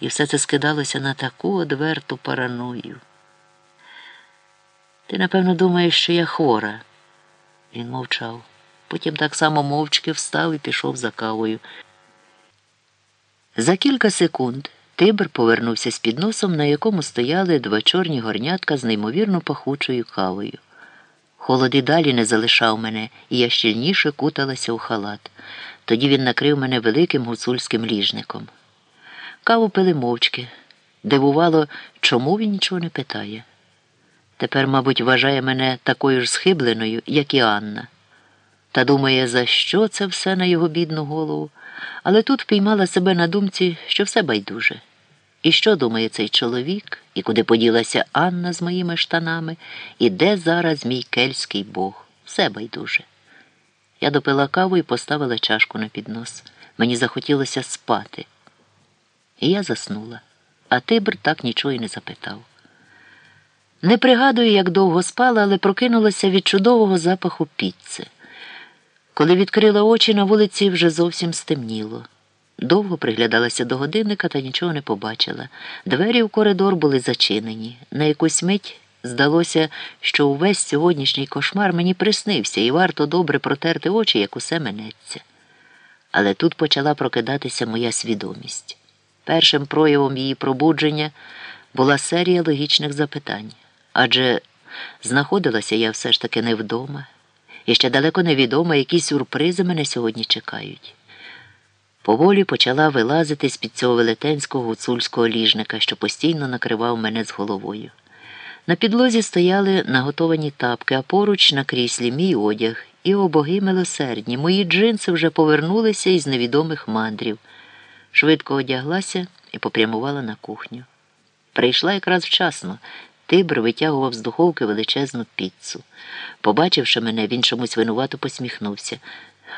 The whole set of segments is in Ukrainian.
І все це скидалося на таку одверту параною. Ти, напевно, думаєш, що я хвора. Він мовчав. Потім так само мовчки встав і пішов за кавою. За кілька секунд Тибр повернувся з підносом, на якому стояли два чорні горнятка з неймовірно пахучою кавою. Холод і далі не залишав мене, і я щільніше куталася у халат. Тоді він накрив мене великим гуцульським ліжником. Каву пили мовчки. Дивувало, чому він нічого не питає. Тепер, мабуть, вважає мене такою ж схибленою, як і Анна. Та думає, за що це все на його бідну голову, але тут впіймала себе на думці, що все байдуже. І що думає цей чоловік, і куди поділася Анна з моїми штанами, і де зараз мій кельський бог? Все байдуже. Я допила каву і поставила чашку на піднос. Мені захотілося спати. І я заснула, а Тибр так нічого й не запитав. Не пригадую, як довго спала, але прокинулася від чудового запаху піци. Коли відкрила очі, на вулиці вже зовсім стемніло. Довго приглядалася до годинника та нічого не побачила. Двері в коридор були зачинені. На якусь мить здалося, що увесь сьогоднішній кошмар мені приснився, і варто добре протерти очі, як усе минеться. Але тут почала прокидатися моя свідомість. Першим проявом її пробудження була серія логічних запитань. Адже знаходилася я все ж таки не вдома, і ще далеко невідомо, які сюрпризи мене сьогодні чекають. Поволі почала вилазити з під цього велетенського гуцульського ліжника, що постійно накривав мене з головою. На підлозі стояли наготовані тапки, а поруч на кріслі мій одяг і обоги милосердні. Мої джинси вже повернулися із невідомих мандрів. Швидко одяглася і попрямувала на кухню. Прийшла якраз вчасно. Тибр витягував з духовки величезну піцу. Побачивши мене, він чомусь винувато посміхнувся.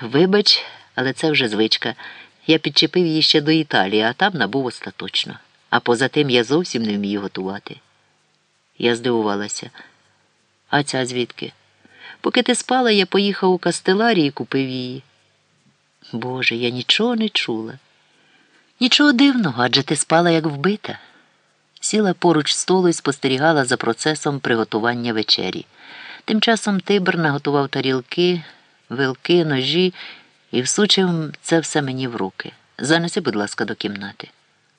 Вибач, але це вже звичка. Я підчепив її ще до Італії, а там набув остаточно. А поза тим я зовсім не вмію готувати. Я здивувалася. А ця звідки? Поки ти спала, я поїхав у Кастеларі і купив її. Боже, я нічого не чула. Нічого дивного, адже ти спала як вбита. Сіла поруч столу і спостерігала за процесом приготування вечері. Тим часом Тибр наготував тарілки, вилки, ножі і всучив це все мені в руки. Занеси, будь ласка, до кімнати.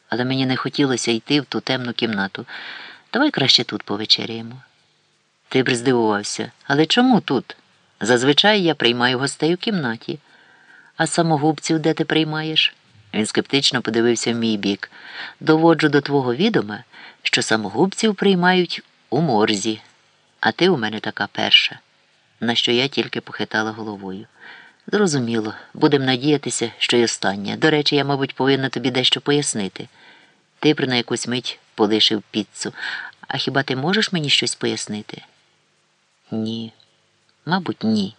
Але мені не хотілося йти в ту темну кімнату. Давай краще тут повечеряємо. Тибр здивувався. Але чому тут? Зазвичай я приймаю гостей у кімнаті. А самогубців де ти приймаєш? Він скептично подивився в мій бік. Доводжу до твого відома, що самогубців приймають у морзі, а ти у мене така перша, на що я тільки похитала головою. Зрозуміло, будемо надіятися, що й останнє. До речі, я, мабуть, повинна тобі дещо пояснити. Ти при на якусь мить полишив піцу. А хіба ти можеш мені щось пояснити? Ні. Мабуть, ні.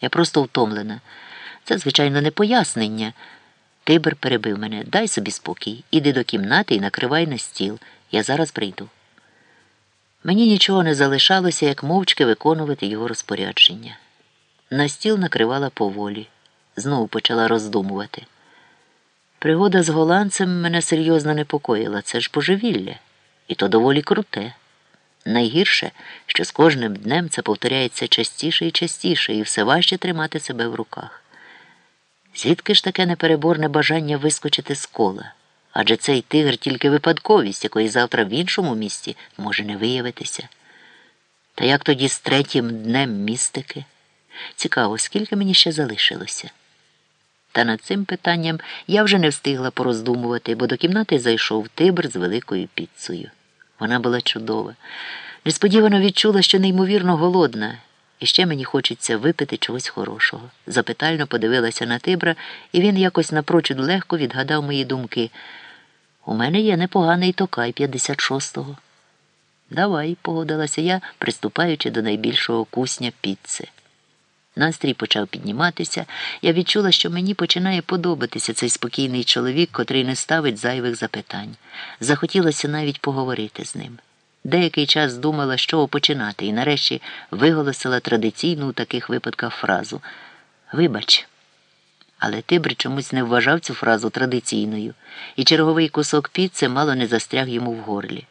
Я просто втомлена. Це, звичайно, не пояснення. Тибр перебив мене. Дай собі спокій. Іди до кімнати і накривай на стіл. Я зараз прийду. Мені нічого не залишалося, як мовчки виконувати його розпорядження. На стіл накривала поволі, знову почала роздумувати. Пригода з голландцем мене серйозно непокоїла. Це ж божевілля, і то доволі круте. Найгірше, що з кожним днем це повторяється частіше і частіше, і все важче тримати себе в руках. Звідки ж таке непереборне бажання вискочити з кола? Адже цей тигр тільки випадковість, якої завтра в іншому місті може не виявитися. Та як тоді з третім днем містики? Цікаво, скільки мені ще залишилося. Та над цим питанням я вже не встигла пороздумувати, бо до кімнати зайшов тибр з великою піцею. Вона була чудова. Несподівано відчула, що неймовірно голодна, і ще мені хочеться випити чогось хорошого. Запитально подивилася на тибра, і він якось напрочуд легко відгадав мої думки. У мене є непоганий токай 56-го. Давай, погодилася я, приступаючи до найбільшого кусня піци. Настрій почав підніматися. Я відчула, що мені починає подобатися цей спокійний чоловік, котрий не ставить зайвих запитань. Захотілося навіть поговорити з ним. Деякий час думала, з чого починати, і нарешті виголосила традиційну у таких випадках фразу Вибач, Але Тибр чомусь не вважав цю фразу традиційною, і черговий кусок піци мало не застряг йому в горлі.